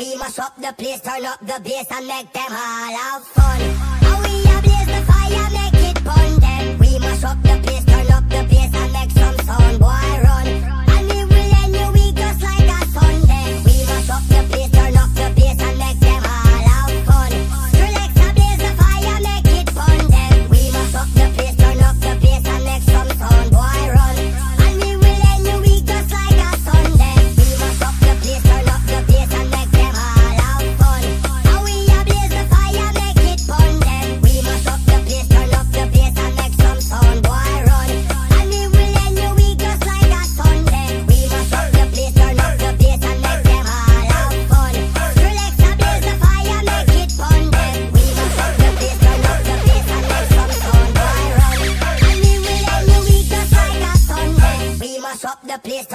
We mash up the place, turn up the bass and make them all have fun. And we a blaze the fire,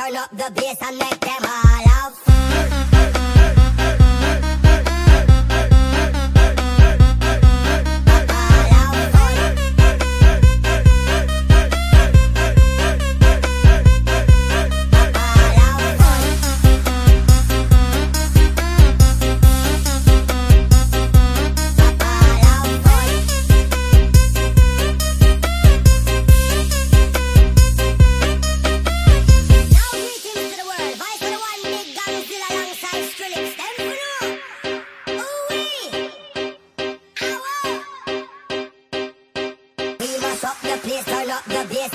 Turn up the bass and let them droga desse